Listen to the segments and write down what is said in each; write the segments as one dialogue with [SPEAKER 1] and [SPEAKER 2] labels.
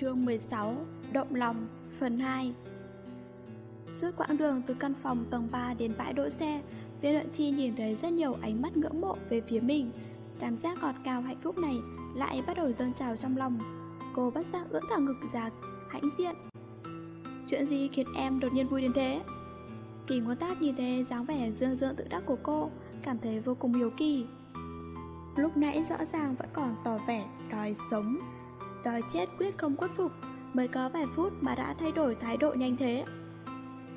[SPEAKER 1] Chương 16 Động lòng Phần 2 Suốt quãng đường từ căn phòng tầng 3 đến bãi đỗ xe Viên luận chi nhìn thấy rất nhiều ánh mắt ngưỡng mộ về phía mình. Cảm giác ngọt cao hạnh phúc này lại bắt đầu dâng trào trong lòng. Cô bắt giác ưỡn thẳng ngực ra, hãnh diện. Chuyện gì khiến em đột nhiên vui đến thế? Kỳ ngôn tát nhìn thấy dáng vẻ dương dương tự đắc của cô Cảm thấy vô cùng hiếu kỳ. Lúc nãy rõ ràng vẫn còn tỏ vẻ đòi sống. Đòi chết quyết không khuất phục, Mới có vài phút mà đã thay đổi thái độ nhanh thế.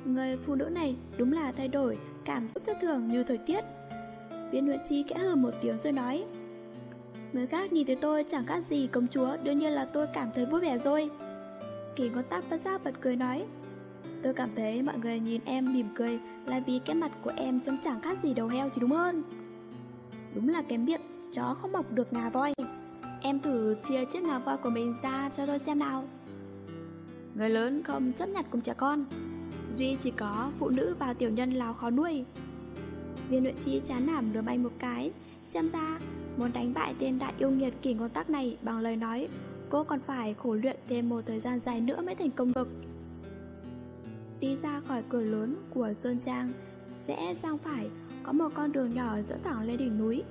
[SPEAKER 1] Người phụ nữ này đúng là thay đổi Cảm xúc thất thường như thời tiết. Viên Nguyễn Chi kẽ hừ một tiếng rồi nói, Người khác nhìn thấy tôi chẳng khác gì công chúa, Đương nhiên là tôi cảm thấy vui vẻ rồi. Kỳ ngón tát bất giác bật cười nói, Tôi cảm thấy mọi người nhìn em mỉm cười Là vì cái mặt của em trông chẳng khác gì đầu heo thì đúng hơn. Đúng là kém miệng, chó không mọc được ngà voi. Em thử chia chiếc ngà voi của mình ra cho tôi xem nào. Người lớn không chấp nhận cùng trẻ con, Duy chỉ có phụ nữ và tiểu nhân là khó nuôi. Viên luyện chi chán nản đưa bay một cái, Xem ra muốn đánh bại tên đại yêu nghiệt kỳ ngôn tắc này bằng lời nói, Cô còn phải khổ luyện thêm một thời gian dài nữa mới thành công được. Đi ra khỏi cửa lớn của Sơn Trang Sẽ sang phải, Có một con đường nhỏ dẫn thẳng lên đỉnh núi.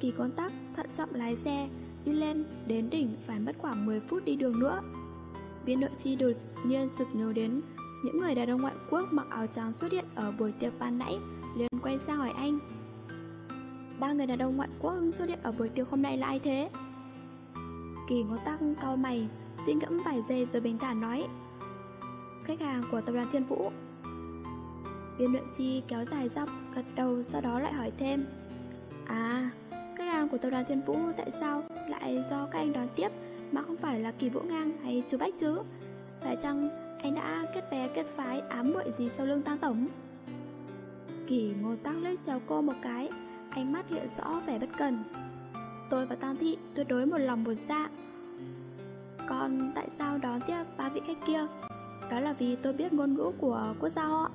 [SPEAKER 1] Kỳ ngôn tắc thận trọng lái xe Đi lên, đến đỉnh phải mất khoảng 10 phút đi đường nữa Viên nội chi đột nhiên sực nhớ đến những người đàn ông ngoại quốc mặc áo trắng xuất hiện ở buổi tiệc ban nãy, liền quay sang hỏi anh, Ba người đàn ông ngoại quốc xuất hiện ở buổi tiệc hôm nay là ai thế? Kỳ ngô tắc cau mày, Suy ngẫm vài giây rồi bình thản nói, Khách hàng của tập đoàn Thiên Vũ Viên nội chi kéo dài dọc, Gật đầu, sau đó lại hỏi thêm À Khách hàng của tập đoàn Thiên Vũ tại sao lại do các anh đón tiếp, Mà không phải là Kỳ Vũ Ngang hay chú Bách chứ. Phải chăng anh đã kết bè kết phái, ám muội gì sau lưng tăng tổng? Kỳ ngô tăng lết xéo cô một cái, Ánh mắt hiện rõ vẻ bất cần. Tôi và Tăng Thị tuyệt đối một lòng buồn dạ. Còn tại sao đón tiếp ba vị khách kia? Đó là vì tôi biết ngôn ngữ của quốc gia họ.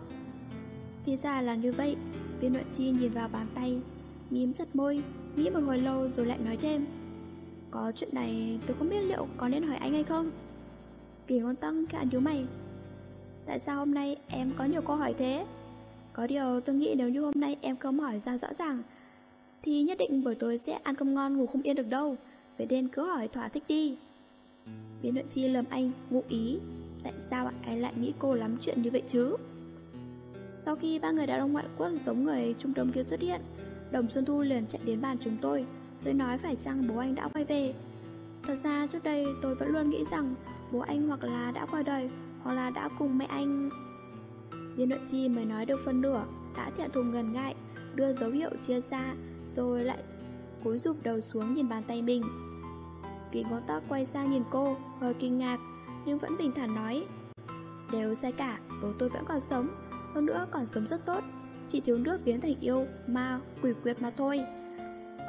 [SPEAKER 1] Thì ra là như vậy, Viên nội chi nhìn vào bàn tay, Mím giật môi, Nghĩ một hồi lâu rồi lại nói thêm. Có chuyện này, tôi không biết liệu có nên hỏi anh hay không. Kỳ ngôn tâm khẽ nhíu mày. Tại sao hôm nay em có nhiều câu hỏi thế? Có điều tôi nghĩ nếu như hôm nay em không hỏi ra rõ ràng, Thì nhất định buổi tối sẽ ăn cơm ngon ngủ không yên được đâu. Vậy nên cứ hỏi thỏa thích đi. Biến luận chi lầm anh, ngụ ý. Tại sao anh lại nghĩ cô lắm chuyện như vậy chứ? Sau khi ba người đàn ông ngoại quốc giống người Trung Đông kia xuất hiện, Đồng Xuân Thu liền chạy đến bàn chúng tôi tôi nói phải chăng bố anh đã quay về? Thật ra trước đây tôi vẫn luôn nghĩ rằng Bố anh hoặc là đã qua đời, Hoặc là đã cùng mẹ anh. Viên nội chi mới nói được phân nửa, Đã thiện thùng ngần ngại, Đưa dấu hiệu chia ra, Rồi lại cúi rụp đầu xuống nhìn bàn tay mình. Kỳ ngón tóc quay sang nhìn cô, Hơi kinh ngạc, Nhưng vẫn bình thản nói, Đều sai cả, Bố tôi vẫn còn sống, Hơn nữa còn sống rất tốt. Chỉ thiếu nước biến thành yêu, Ma, quỷ quyệt mà thôi.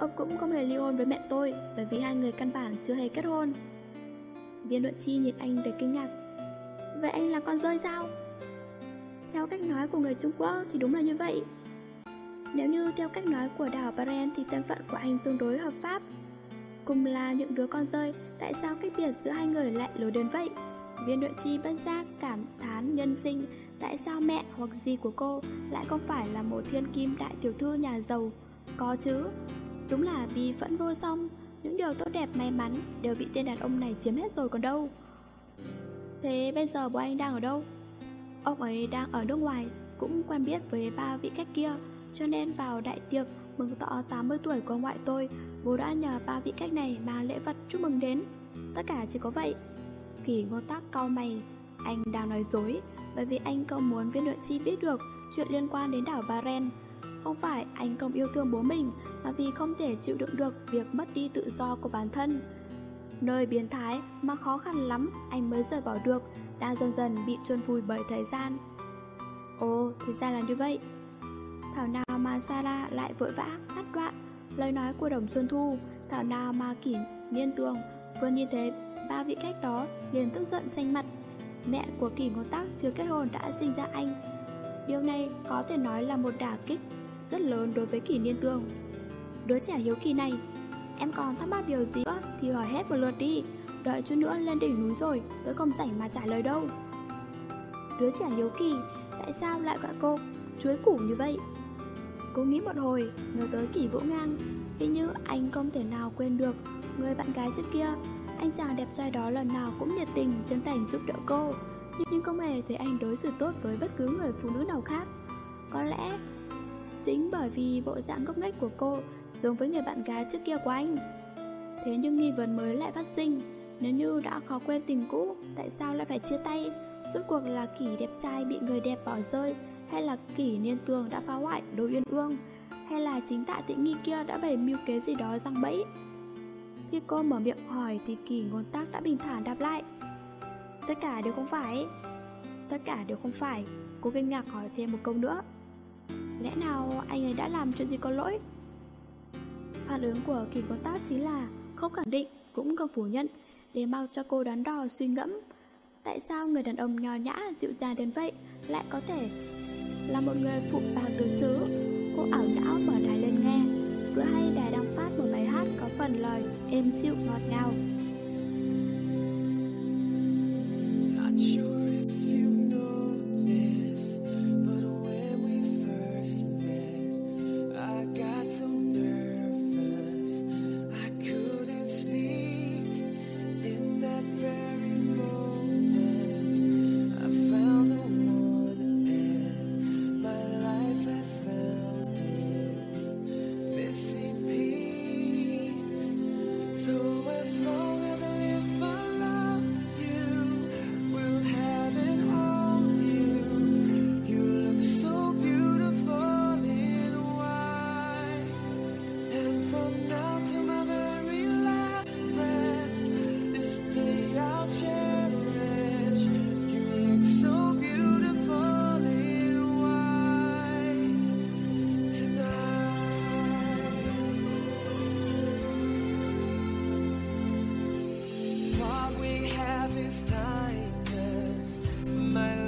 [SPEAKER 1] Ông cũng không hề ly hôn với mẹ tôi, Bởi vì hai người căn bản chưa hề kết hôn. Viên luận chi nhìn anh đầy kinh ngạc. Vậy anh là con rơi sao? Theo cách nói của người Trung Quốc thì đúng là như vậy. Nếu như theo cách nói của đảo Baren thì thân phận của anh tương đối hợp pháp. Cùng là những đứa con rơi Tại sao cách biệt giữa hai người lại lối đến vậy? Viên luận chi bất giác cảm thán nhân sinh, Tại sao mẹ hoặc gì của cô lại không phải là một thiên kim đại tiểu thư nhà giàu? Có chứ. Đúng là bi vẫn vô song. Những điều tốt đẹp may mắn đều bị tên đàn ông này chiếm hết rồi còn đâu. Thế bây giờ bố anh đang ở đâu? Ông ấy đang ở nước ngoài, Cũng quen biết với ba vị khách kia, Cho nên vào đại tiệc mừng tọ 80 tuổi của ngoại tôi, Bố đã nhờ ba vị khách này mang lễ vật chúc mừng đến. Tất cả chỉ có vậy. Kỳ ngô tác cau mày. Anh đang nói dối, Bởi vì anh không muốn viên luận chi biết được Chuyện liên quan đến đảo Barren không phải anh không yêu thương bố mình, Mà vì không thể chịu đựng được Việc mất đi tự do của bản thân. Nơi biến thái mà khó khăn lắm Anh mới rời bỏ được Đang dần dần bị chôn vùi bởi thời gian. Ồ, thì ra là như vậy. Thảo nào mà Sara lại vội vã Cắt đoạn lời nói của Đồng Xuân Thu. Thảo nào mà kỷ niên tường Vừa nhìn thấy ba vị khách đó liền tức giận xanh mặt. Mẹ của kỷ ngô tắc chưa kết hôn đã sinh ra anh. Điều này có thể nói là một đả kích rất lớn đối với kỷ niên tương. Đứa trẻ hiếu kỳ này, em còn thắc mắc điều gì nữa thì hỏi hết một lượt đi,
[SPEAKER 2] Đợi chút nữa lên đỉnh núi rồi Tôi không rảnh mà trả lời đâu. Đứa trẻ hiếu kỳ Tại sao lại gọi cô chuối củ như vậy? Cô nghĩ một hồi Nhớ tới kỷ vũ ngang. Hình như anh không thể nào quên được Người bạn gái trước kia. Anh chàng đẹp trai đó lần nào cũng nhiệt tình Chân thành giúp đỡ cô. Nhưng không hề thấy anh đối xử tốt với bất cứ người phụ nữ nào khác. Có lẽ Chính bởi vì bộ dạng ngốc nghếch của cô Giống với người bạn gái trước kia của anh. Thế nhưng nghi vấn mới lại phát sinh. Nếu như đã khó quên tình cũ, Tại sao lại phải chia tay? Rốt cuộc là kỷ đẹp trai bị người đẹp bỏ rơi, Hay là kỷ niên tường đã phá hoại đôi uyên ương Hay là chính tạ tịnh nghi kia đã bày mưu kế gì đó răng bẫy? Khi cô mở miệng hỏi thì kỷ ngôn tác đã bình thản đáp lại. Tất cả đều không phải. Tất cả đều không phải. Cô kinh ngạc hỏi thêm một câu nữa. Lẽ nào anh ấy đã làm chuyện gì có lỗi? Phản ứng của kỳ ngôn Tát chính là Không khẳng định, cũng không phủ nhận, Để mau cho cô đoán đo suy ngẫm. Tại sao người đàn ông nho nhã, dịu dàng đến vậy Lại có thể là một người phụ bạc được chứ? Cô ảo não mở đài lên nghe. Vừa hay đài đang phát một bài hát có phần lời êm dịu ngọt ngào. all we have is time. My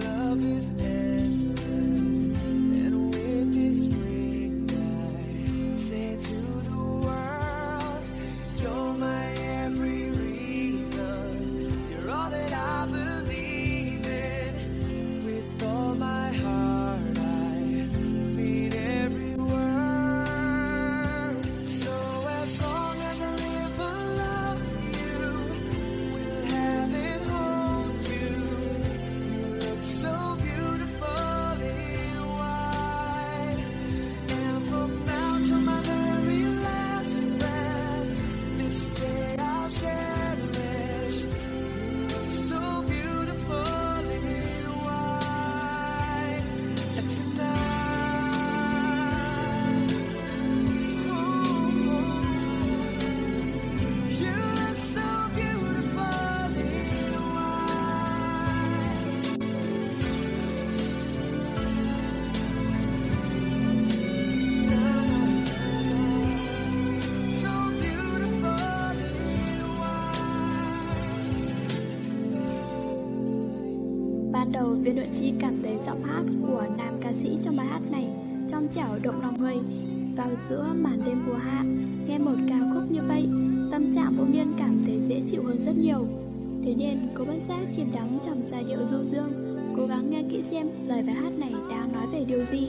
[SPEAKER 2] Viên Nội Chi cảm thấy giọng hát của nam ca sĩ trong bài hát này trong trẻo động lòng người. Vào giữa màn đêm mùa hạ, nghe một ca khúc như vậy, tâm trạng bỗng nhiên cảm thấy dễ chịu hơn rất nhiều. Thế nên cô bất giác chìm đắm trong giai điệu du dương, cố gắng nghe kỹ xem lời bài hát này đang nói về điều gì.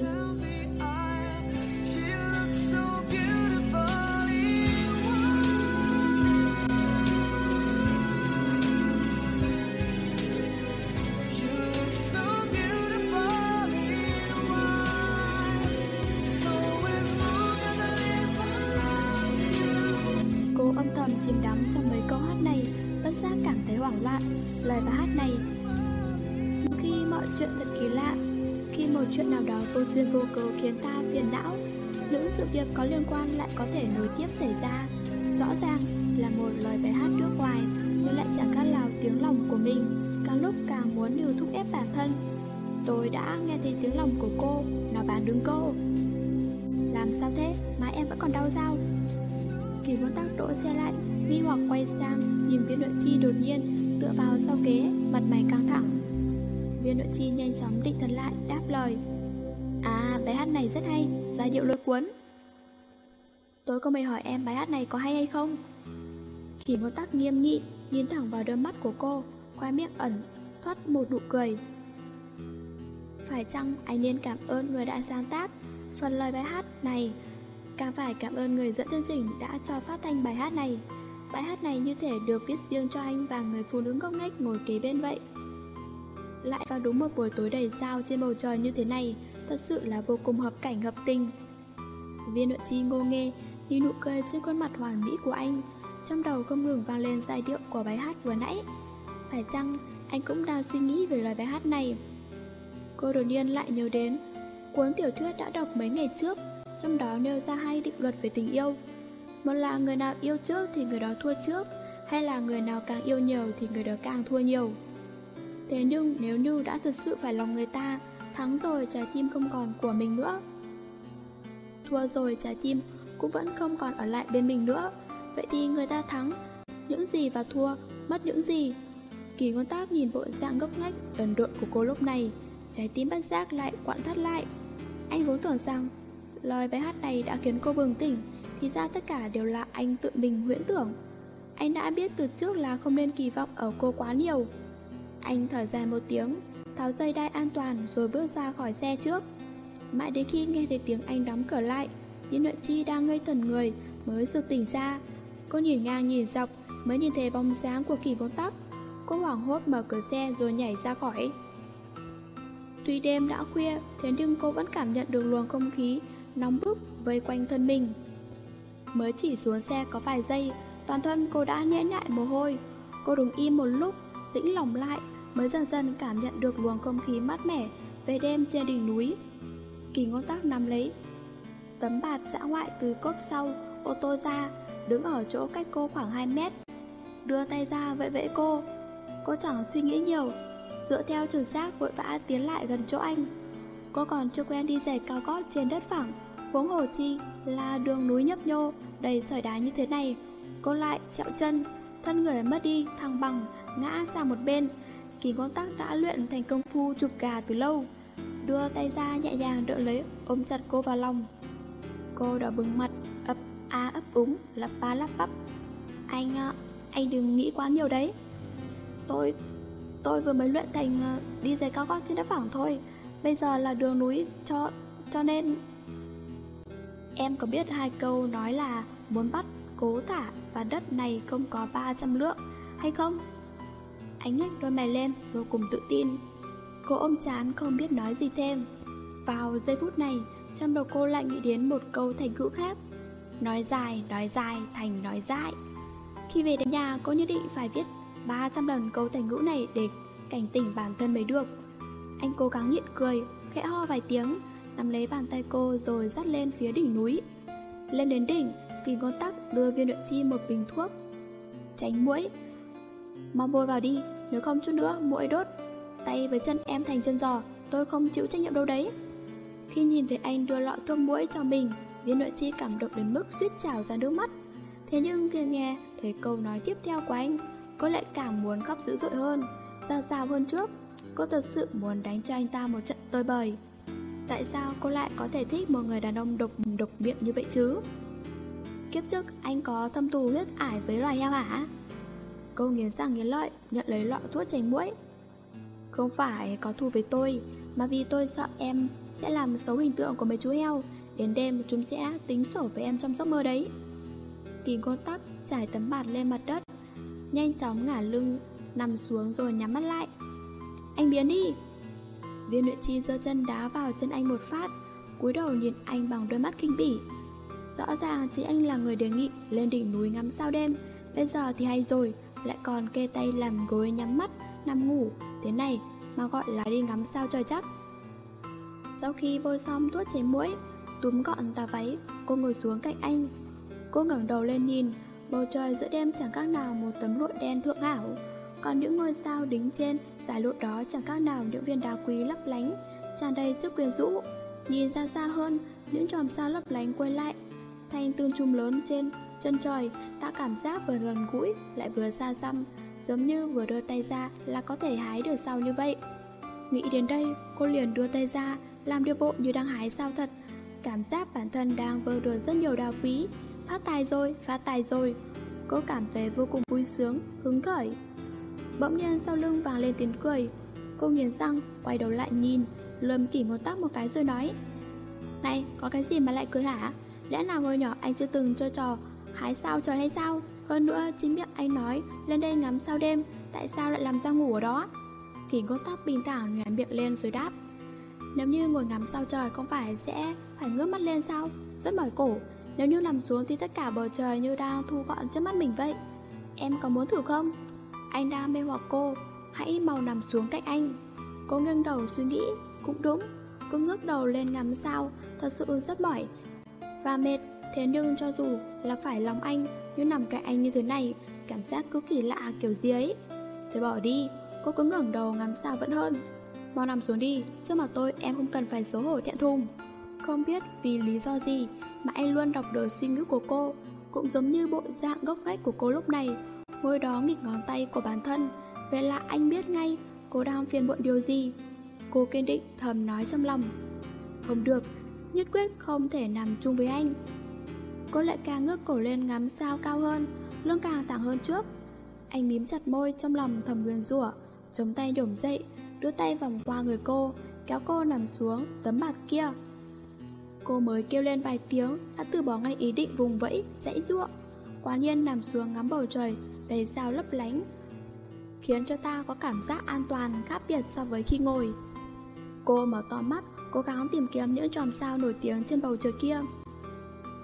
[SPEAKER 1] Trong mấy câu hát này, tất giác cảm thấy hoảng loạn.
[SPEAKER 2] Lời bài hát này Khi mọi chuyện thật kỳ lạ, Khi một chuyện nào đó vô duyên vô cớ khiến ta phiền não, Những sự việc có liên quan lại có thể nối tiếp xảy ra. Rõ ràng là một lời bài hát nước ngoài, Nhưng lại chẳng khác nào tiếng lòng của mình. Càng lúc càng muốn điều thúc ép bản thân. Tôi đã nghe thấy tiếng lòng của cô, Nó bán đứng cô. Làm sao thế? Mà em vẫn còn đau sao? Kỳ muốn tắc đỗ xe lại Nghi hoặc quay sang Nhìn viên nội chi đột nhiên tựa vào sau kế, mặt mày căng thẳng. Viên nội chi nhanh chóng định thần lại, đáp lời. À, bài hát này rất hay, giai điệu lôi cuốn. Tôi có mày hỏi em bài hát này có hay hay không? khi ngô tắc nghiêm nghị,
[SPEAKER 1] nhìn thẳng vào đôi mắt của cô, khoe miệng ẩn, thoát một nụ cười. Phải chăng anh nên cảm ơn người đã sáng tác phần lời bài hát này Càng phải cảm ơn người dẫn chương trình đã cho phát thanh bài hát này Bài hát này như thể được viết riêng cho anh và người phụ nữ ngốc nghếch ngồi kế bên vậy. Lại vào đúng một buổi tối đầy sao trên bầu trời như thế này, Thật sự là vô cùng hợp cảnh hợp tình. Viên nội chi ngô nghê Nhìn nụ cười trên khuôn mặt hoàn mỹ của anh, Trong đầu không ngừng vang lên giai điệu của bài hát vừa nãy. Phải chăng anh cũng đang suy nghĩ về lời bài hát này? Cô đột nhiên lại nhớ đến Cuốn tiểu thuyết đã đọc mấy ngày trước, Trong đó nêu ra hai định luật về tình yêu. Một là người nào yêu trước thì người đó thua trước, Hay là người nào càng yêu nhiều thì người đó càng thua nhiều? Thế nhưng nếu như đã thực sự phải lòng người ta, Thắng rồi trái tim không còn của mình nữa. Thua rồi trái tim cũng vẫn không còn ở lại bên mình nữa. Vậy thì người ta thắng, Những gì và thua, Mất những gì? Kỳ ngôn tác nhìn bộ dạng ngốc nghếch đần độn của cô lúc này, Trái tim bất giác lại quặn thắt lại. Anh vốn tưởng rằng Lời bài hát này đã khiến cô bừng tỉnh. Thì ra tất cả đều là anh tự mình huyễn tưởng. Anh đã biết từ trước là không nên kỳ vọng ở cô quá nhiều. Anh thở dài một tiếng Tháo dây đai an toàn rồi bước ra khỏi xe trước. Mãi đến khi nghe thấy tiếng anh đóng cửa lại Yến Nội Chi đang ngây thần người Mới sự tỉnh ra. Cô nhìn ngang nhìn dọc Mới nhìn thấy bóng dáng của kỳ ngôn tắc. Cô hoảng hốt mở cửa xe rồi nhảy ra khỏi. Tuy đêm đã khuya, thế nhưng cô vẫn cảm nhận được luồng không khí nóng bức vây quanh thân mình. Mới chỉ xuống xe có vài giây, toàn thân cô đã nhễ nhại mồ hôi. Cô đứng im một lúc, tĩnh lòng lại, mới dần dần cảm nhận được luồng không khí mát mẻ về đêm trên đỉnh núi. Kỳ ngôn tắc nắm lấy tấm bạt dã ngoại từ cốp sau ô tô ra, đứng ở chỗ cách cô khoảng 2 mét. Đưa tay ra vẫy vẫy cô. Cô chẳng suy nghĩ nhiều, dựa theo trực giác vội vã tiến lại gần chỗ anh. Cô còn chưa quen đi giày cao gót trên đất phẳng, huống hồ chi là đường núi nhấp nhô, đầy sỏi đá như thế này. Cô lại chẹo chân, thân người mất đi, thăng bằng, ngã sang một bên. Kỳ ngôn tắc đã luyện thành công phu chụp gà từ lâu. Đưa tay ra nhẹ nhàng đỡ lấy, ôm chặt cô vào lòng. Cô đỏ bừng mặt, ấp a ấp úng, lắp ba lắp bắp. Anh, ờ, anh đừng nghĩ quá nhiều đấy. Tôi, Tôi vừa mới luyện thành ờ, đi giày cao gót trên đất phẳng thôi Bây giờ là đường núi cho cho nên Em có biết hai câu nói là muốn bắt cố thả và đất này không có 300 lượng hay không? Anh nhếch đôi mày lên vô cùng tự tin. Cô ôm chán không biết nói gì thêm. Vào giây phút này Trong đầu cô lại nghĩ đến một câu thành ngữ khác. Nói dài, nói dài, thành nói dại. Khi về đến nhà cô nhất định phải viết 300 lần câu thành ngữ này để cảnh tỉnh bản thân mới được. Anh cố gắng nhịn cười, khẽ ho vài tiếng, nắm lấy bàn tay cô rồi dắt lên phía đỉnh núi. Lên đến đỉnh, kỳ ngôn tắc đưa viên luyện chi một bình thuốc. Tránh mũi. Mau bôi vào đi, nếu không chút nữa mũi đốt. Tay với chân em thành chân giò, tôi không chịu trách nhiệm đâu đấy. Khi nhìn thấy anh đưa lọ thuốc mũi cho mình, viên luyện chi cảm động đến mức suýt trào ra nước mắt. Thế nhưng khi nghe thấy câu nói tiếp theo của anh, cô lại càng muốn khóc dữ dội hơn, ra rào hơn trước. Cô thật sự muốn đánh cho anh ta một trận tơi bời. Tại sao cô lại có thể thích một người đàn ông độc độc miệng như vậy chứ? Kiếp trước anh có thâm thù huyết ải với loài heo hả? Cô nghiến răng nghiến lợi, nhận lấy lọ thuốc tránh mũi. Không phải có thù với tôi, mà vì tôi sợ em sẽ làm xấu hình tượng của mấy chú heo. Đến đêm chúng sẽ tính sổ với em trong giấc mơ đấy. Kỳ cô tắc trải tấm bạt lên mặt đất nhanh chóng ngả lưng, nằm xuống rồi nhắm mắt lại. Anh biến đi! Viên luyện chi giơ chân đá vào chân anh một phát, cúi đầu nhìn anh bằng đôi mắt kinh bỉ. Rõ ràng chỉ anh là người đề nghị lên đỉnh núi ngắm sao đêm, bây giờ thì hay rồi, lại còn kê tay làm gối nhắm mắt, nằm ngủ, thế này mà gọi là đi ngắm sao trời chắc. Sau khi bôi xong thuốc chế mũi, túm gọn tà váy, cô ngồi xuống cạnh anh. Cô ngẩng đầu lên nhìn, Bầu trời giữa đêm chẳng khác nào một tấm lụa đen thượng hảo còn những ngôi sao đính trên Giải lụa đó chẳng khác nào những viên đá quý lấp lánh tràn đầy sức quyến rũ. Nhìn ra xa hơn Những chòm sao lấp lánh quay lại Thành tương chùm lớn trên chân trời Tạo cảm giác vừa gần gũi Lại vừa xa xăm Giống như vừa đưa tay ra là có thể hái được sao như vậy. Nghĩ đến đây Cô liền đưa tay ra Làm điều bộ như đang hái sao thật. Cảm giác bản thân đang vơ được rất nhiều đào quý. Phát tài rồi, phát tài rồi. Cô cảm thấy vô cùng vui sướng, hứng khởi. Bỗng nhiên sau lưng vàng lên tiếng cười Cô nghiến răng, quay đầu lại nhìn Lâm kỷ ngô tóc một cái rồi nói Này, có cái gì mà lại cười hả? Lẽ nào hồi nhỏ anh chưa từng chơi trò hái sao trời hay sao? Hơn nữa, chính miệng anh nói lên đây ngắm sao đêm Tại sao lại làm ra ngủ ở đó? Kỷ ngô tóc bình thản nhòe miệng lên rồi đáp Nếu như ngồi ngắm sao trời không phải sẽ phải ngước mắt lên sao? Rất mỏi cổ Nếu như nằm xuống thì tất cả bầu trời như đang thu gọn trước mắt mình vậy Em có muốn thử không? Anh đang mê hoặc cô. Hãy mau nằm xuống cạnh anh. Cô ngưng đầu suy nghĩ, Cũng đúng. Cô ngước đầu lên ngắm sao, Thật sự rất mỏi Và mệt. Thế nhưng cho dù là phải lòng anh Nhưng nằm cạnh anh như thế này, Cảm giác cứ kỳ lạ kiểu gì ấy. Thôi bỏ đi, Cô cứ ngẩng đầu ngắm sao vẫn hơn. Mau nằm xuống đi, Trước mặt tôi em không cần phải xấu hổ thẹn thùng. Không biết vì lý do gì Mà anh luôn đọc được suy nghĩ của cô, Cũng giống như bộ dạng gốc gách của cô lúc này môi đó nghịch ngón tay của bản thân. Vậy là anh biết ngay cô đang phiền muộn điều gì. Cô kiên định thầm nói trong lòng. Không được, nhất quyết không thể nằm chung với anh. Cô lại càng ngước cổ lên ngắm sao cao hơn Lưng càng thẳng hơn trước. Anh mím chặt môi trong lòng thầm nguyền rủa Chống tay nhổm dậy Đưa tay vòng qua người cô Kéo cô nằm xuống tấm bạt kia. Cô mới kêu lên vài tiếng Đã từ bỏ ngay ý định vùng vẫy, dãy ruộng. Quá nhiên nằm xuống ngắm bầu trời Đầy sao lấp lánh, Khiến cho ta có cảm giác an toàn khác biệt so với khi ngồi. Cô mở to mắt, Cố gắng tìm kiếm những chòm sao nổi tiếng trên bầu trời kia.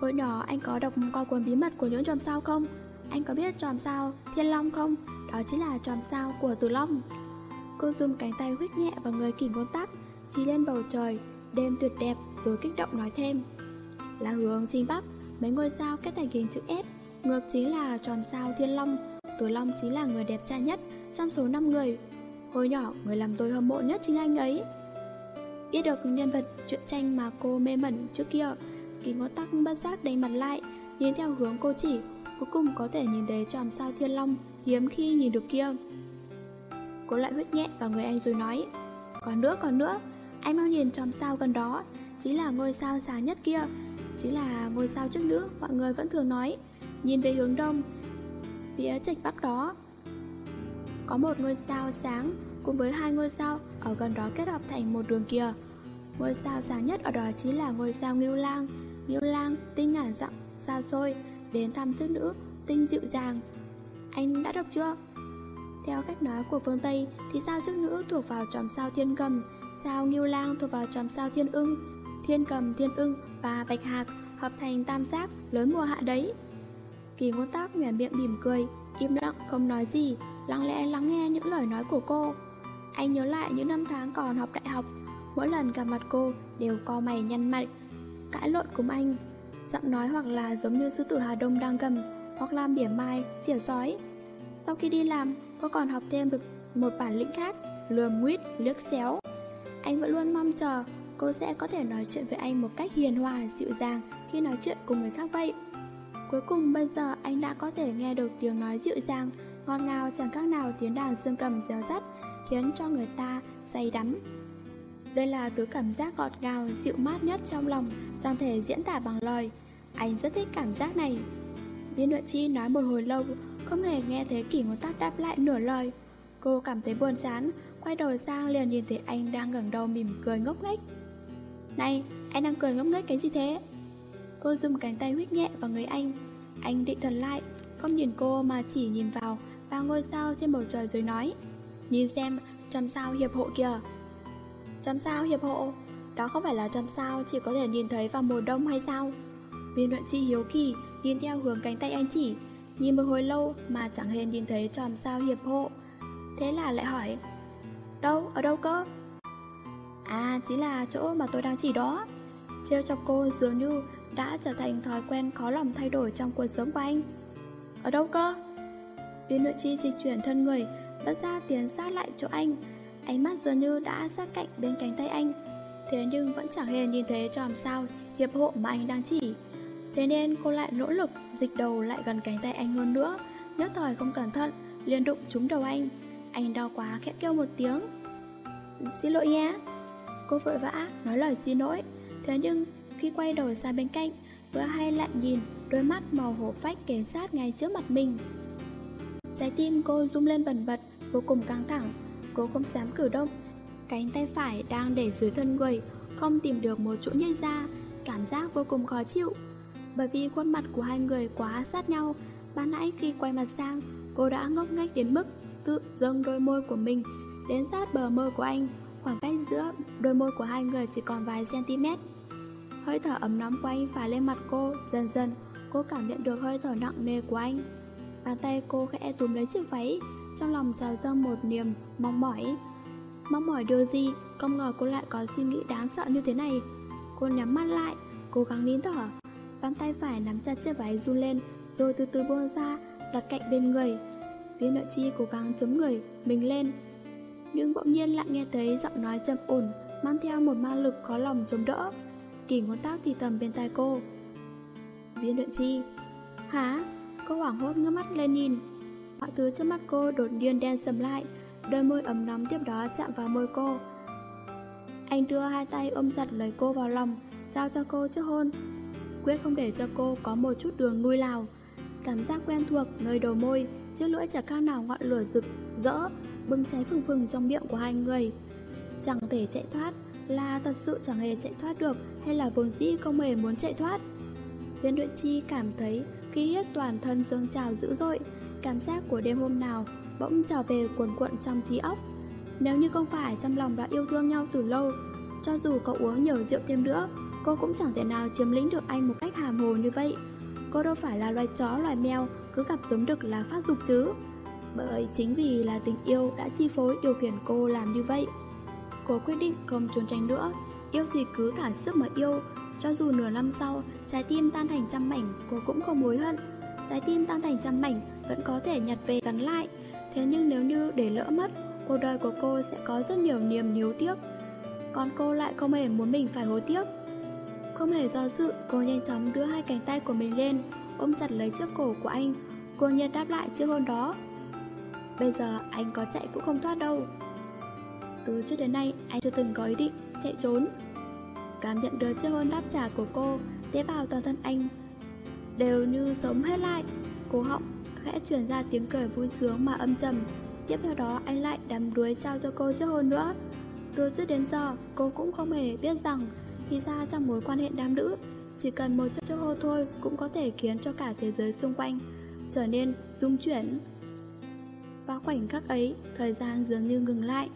[SPEAKER 1] Hồi nhỏ, anh có đọc qua cuốn bí mật của những chòm sao không? Anh có biết chòm sao Thiên Long không? Đó chính là chòm sao của tử Long. Cô dùng cánh tay huyết nhẹ vào người kỷ ngôn tắc Chỉ lên bầu trời, Đêm tuyệt đẹp rồi kích động nói thêm. Là hướng chính Bắc, Mấy ngôi sao kết thành hình chữ S, Ngược chính là tròn sao Thiên Long. Từ Long chính là người đẹp trai nhất Trong số 5 người. Hồi nhỏ, người làm tôi hâm mộ nhất chính anh ấy. Biết được nhân vật truyện tranh mà cô mê mẩn trước kia Kỳ ngó tắc bất giác đánh mặt lại, Nhìn theo hướng cô chỉ, Cuối cùng có thể nhìn thấy tròm sao thiên long Hiếm khi nhìn được kia. Cô lại huyết nhẹ vào người anh rồi nói, Còn nữa còn nữa, Anh mau nhìn tròm sao gần đó, Chính là ngôi sao sáng nhất kia, Chính là ngôi sao trước nữ. Mọi người vẫn thường nói, Nhìn về hướng đông Phía trạch bắc đó. Có một ngôi sao sáng Cùng với hai ngôi sao Ở gần đó kết hợp thành một đường kia Ngôi sao sáng nhất ở đó chính là ngôi sao Ngưu Lang. Ngưu Lang tinh ngàn dặm xa xôi Đến thăm trước nữ Tinh dịu dàng. Anh đã đọc chưa? Theo cách nói của phương Tây Thì sao trước nữ thuộc vào chòm sao thiên cầm Sao Ngưu Lang thuộc vào chòm sao thiên ưng? Thiên cầm, thiên ưng và bạch hạc Hợp thành tam giác lớn mùa hạ đấy. Kỳ ngôn tác nhòe miệng mỉm cười Im lặng không nói gì Lặng lẽ lắng nghe những lời nói của cô. Anh nhớ lại những năm tháng còn học đại học Mỗi lần gặp mặt cô đều co mày nhăn mặt. Cãi lộn cùng anh Giọng nói hoặc là giống như sư tử Hà Đông đang gầm Hoặc là mỉa mai, xỉa sói. Sau khi đi làm Cô còn học thêm được một bản lĩnh khác Lườm nguyết, liếc xéo. Anh vẫn luôn mong chờ Cô sẽ có thể nói chuyện với anh một cách hiền hòa, dịu dàng Khi nói chuyện cùng người khác vậy. Cuối cùng bây giờ anh đã có thể nghe được tiếng nói dịu dàng Ngọt ngào chẳng khác nào tiếng đàn dương cầm réo rắt Khiến cho người ta say đắm. Đây là thứ cảm giác ngọt ngào dịu mát nhất trong lòng Chẳng thể diễn tả bằng lời Anh rất thích cảm giác này. Viên nội chi nói một hồi lâu Không hề nghe thấy kỷ ngôn tắc đáp lại nửa lời. Cô cảm thấy buồn chán Quay đầu sang liền nhìn thấy anh đang ngẩng đầu mỉm cười ngốc nghếch. Này, anh đang cười ngốc nghếch cái gì thế? Cô dùng cánh tay huyết nhẹ vào người anh. Anh định thần lại Không nhìn cô mà chỉ nhìn vào và ngôi sao trên bầu trời rồi nói Nhìn xem trăm sao hiệp hộ kìa. Trăm sao hiệp hộ? Đó không phải là trăm sao chỉ có thể nhìn thấy vào mùa đông hay sao? Viên luận chi hiếu kỳ Nhìn theo hướng cánh tay anh chỉ Nhìn một hồi lâu mà chẳng hề nhìn thấy tròm sao hiệp hộ. Thế là lại hỏi Đâu, ở đâu cơ? À, chính là chỗ mà tôi đang chỉ đó. Trêu chọc cô dường như đã trở thành thói quen khó lòng thay đổi trong cuộc sống của anh. Ở đâu cơ? Viên nội chi dịch chuyển thân người, bất ra tiến sát lại chỗ anh. Ánh mắt dường như đã sát cạnh bên cánh tay anh. Thế nhưng vẫn chẳng hề nhìn thấy tròm sao hiệp hộ mà anh đang chỉ. Thế nên cô lại nỗ lực dịch đầu lại gần cánh tay anh hơn nữa. Nhất thời không cẩn thận, liền đụng trúng đầu anh. Anh đau quá khẽ kêu một tiếng. Xin lỗi nhé. Cô vội vã nói lời xin lỗi. Thế nhưng khi quay đầu sang bên cạnh Vừa hay lại nhìn đôi mắt màu hổ phách kề sát ngay trước mặt mình. Trái tim cô rung lên bần bật, vô cùng căng thẳng, cô không dám cử động. Cánh tay phải đang để dưới thân người, không tìm được một chỗ nhây ra, cảm giác vô cùng khó chịu. Bởi vì khuôn mặt của hai người quá sát nhau, ban nãy khi quay mặt sang, cô đã ngốc nghếch đến mức tự dâng đôi môi của mình đến sát bờ môi của anh, khoảng cách giữa đôi môi của hai người chỉ còn vài cm. Hơi thở ấm nóng của anh phả lên mặt cô, dần dần cô cảm nhận được hơi thở nặng nề của anh. Bàn tay cô khẽ túm lấy chiếc váy, trong lòng trào dâng một niềm mong mỏi. Mong mỏi điều gì, không ngờ cô lại có suy nghĩ đáng sợ như thế này. Cô nhắm mắt lại, cố gắng nín thở. Bàn tay phải nắm chặt chiếc váy run lên, rồi từ từ buông ra, đặt cạnh bên người. Viên nội chi cố gắng chống người, mình lên. Nhưng bỗng nhiên lại nghe thấy giọng nói trầm ổn, mang theo một ma lực khó lòng chống đỡ. Kỳ ngón tác thì thầm bên tai cô. Viên luyện chi, hả? Cô hoảng hốt ngước mắt lên nhìn. Mọi thứ trước mắt cô đột nhiên đen sầm lại, đôi môi ấm nóng tiếp đó chạm vào môi cô. Anh đưa hai tay ôm chặt lấy cô vào lòng, trao cho cô trước hôn. Quyết không để cho cô có một chút đường nuôi lào Cảm giác quen thuộc nơi đầu môi, chiếc lưỡi chả cao nào ngọn lửa rực, rỡ, bừng cháy phừng phừng trong miệng của hai người. Chẳng thể chạy thoát, là thật sự chẳng hề chạy thoát được hay là vốn dĩ không hề muốn chạy thoát. Viên Đội Chi cảm thấy khi hết toàn thân dương trào dữ dội, cảm giác của đêm hôm nào bỗng trở về cuồn cuộn trong trí óc. Nếu như không phải trong lòng đã yêu thương nhau từ lâu, cho dù có uống nhiều rượu thêm nữa, cô cũng chẳng thể nào chiếm lĩnh được anh một cách hàm hồ như vậy. Cô đâu phải là loài chó loài mèo cứ gặp giống đực là phát dục chứ. Bởi chính vì là tình yêu đã chi phối điều khiển cô làm như vậy. Cô quyết định không trốn tránh nữa, yêu thì cứ thả sức mà yêu, cho dù nửa năm sau, trái tim tan thành trăm mảnh, cô cũng không hối hận. Trái tim tan thành trăm mảnh vẫn có thể nhặt về gắn lại. Thế nhưng nếu như để lỡ mất, cuộc đời của cô sẽ có rất nhiều niềm níu tiếc. Còn cô lại không hề muốn mình phải hối tiếc. Không hề do dự, cô nhanh chóng đưa hai cánh tay của mình lên, ôm chặt lấy chiếc cổ của anh. Cô nhiên đáp lại chiếc hôn đó. Bây giờ anh có chạy cũng không thoát đâu. Từ trước đến nay, anh chưa từng có ý định chạy trốn. Cảm nhận được chiếc hôn đáp trả của cô Tế bào toàn thân anh Đều như sống hết lại. Cố họng khẽ chuyển ra tiếng cười vui sướng mà âm trầm. Tiếp theo đó anh lại đắm đuối trao cho cô chiếc hôn nữa. Từ trước đến giờ cô cũng không hề biết rằng Thì ra trong mối quan hệ nam nữ Chỉ cần một chiếc hôn thôi Cũng có thể khiến cho cả thế giới xung quanh Trở nên rung chuyển. Vào khoảnh khắc ấy Thời gian dường như ngừng lại.